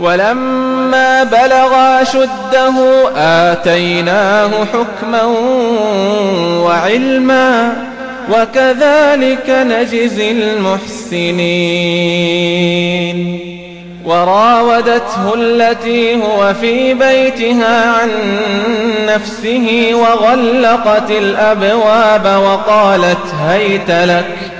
ولما بلغ شده آتيناه حكما وعلما وكذلك نجزي المحسنين. وراودته التي هو في بيتها عن نفسه وغلقت الأبواب وقالت هيت لك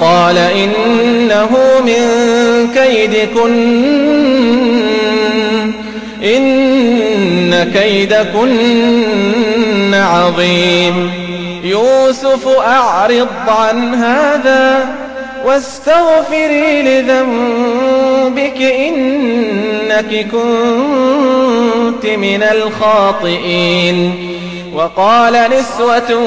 قال إنه من كيدكن. إن كيدكن عظيم. يوسف أعرض عن هذا واستغفري لذنبك. إنك كنت من الخاطئين. وقال نسوة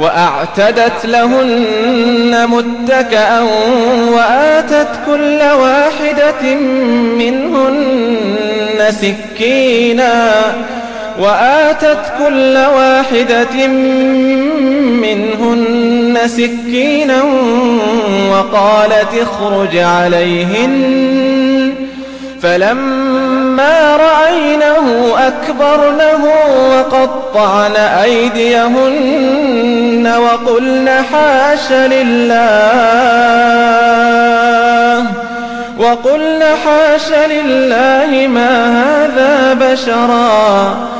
وأعتدت لهن متكأ وآتت كل واحدة منهن سكينا وآتت كل واحدة منهن سكينا وقالت اخرج عليهن فلما رأينه أكبرنه وقطعن أيديهن وقلن حاش لله وقلن حاش لله ما هذا بشرا.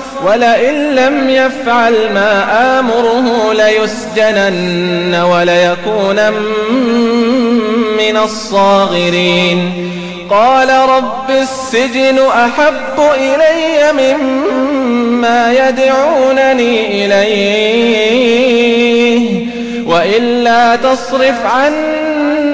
ولئن لم يفعل ما آمره ليسجنن وليكون من الصاغرين. قال رب السجن أحب إلي مما يدعونني إليه وإلا تصرف عني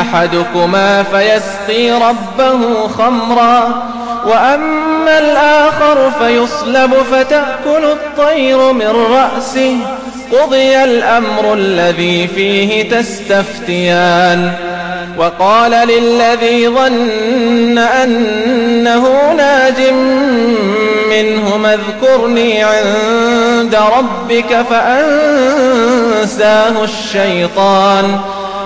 أحدكما فيسقي ربه خمرا وأما الآخر فيصلب فتأكل الطير من رأسه قضي الأمر الذي فيه تستفتيان. وقال للذي ظن أنه ناج منهم اذكرني عند ربك فأنساه الشيطان.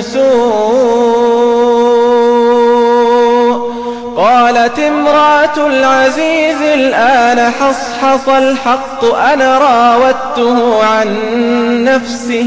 سوء قالت امرأة العزيز الآن حصحص الحق أنا راودته عن نفسه.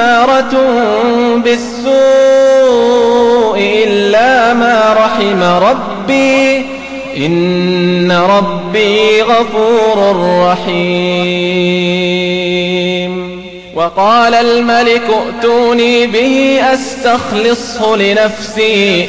لأمارة بالسوء إلا ما رحم ربي. إن ربي غفور رحيم. وقال الملك ائتوني به أستخلصه لنفسي.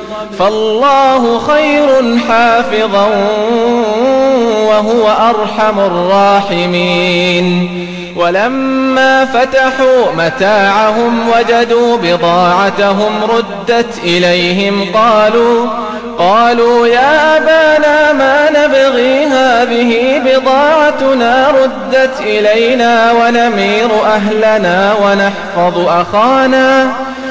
فالله خير حافظا وهو أرحم الراحمين. ولما فتحوا متاعهم وجدوا بضاعتهم ردت إليهم قالوا قالوا يا أبانا ما نبغي هذه بضاعتنا ردت إلينا ونمير أهلنا ونحفظ أخانا.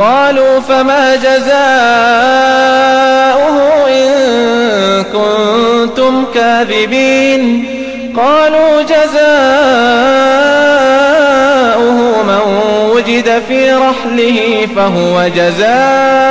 قالوا فما جزاؤه إن كنتم كاذبين قالوا جزاؤه من وجد في رحله فهو جزاؤه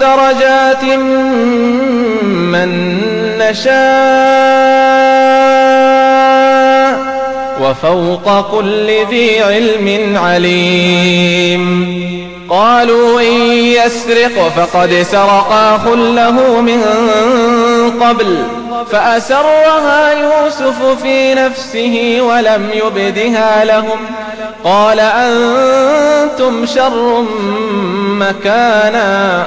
درجات من نشاء وفوق كل ذي علم عليم. قالوا إن يسرق فقد سرق أخ له من قبل فأسرها يوسف في نفسه ولم يبدها لهم. قال أنتم شر مكانا.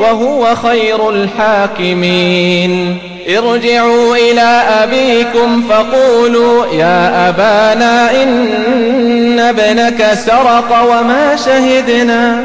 وهو خير الحاكمين. ارجعوا إلى أبيكم فقولوا يا أبانا إن ابنك سرق وما شهدنا.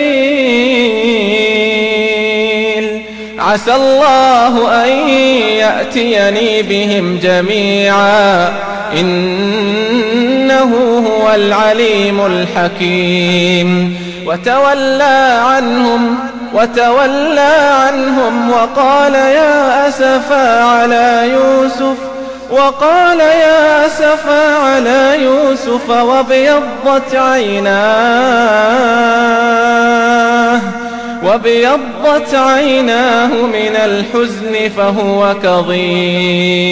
عسى الله أن يأتيني بهم جميعا. إنه هو العليم الحكيم. وتولى عنهم وتولى عنهم وقال يا أسفا على يوسف وقال يا أسفا على يوسف وابيضت عيناه وابيضت عيناه من الحزن فهو كظيم.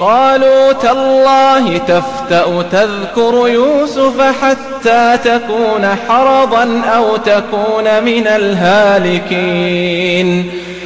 قالوا تالله تفتأ تذكر يوسف حتى تكون حرضا أو تكون من الهالكين.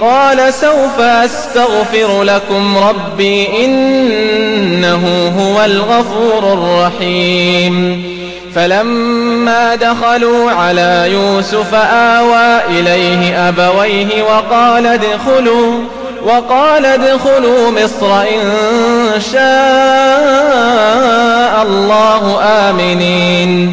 قال سوف أستغفر لكم ربي إنه هو الغفور الرحيم. فلما دخلوا على يوسف آوى إليه أبويه وقال ادخلوا وقال ادخلوا مصر إن شاء الله آمنين.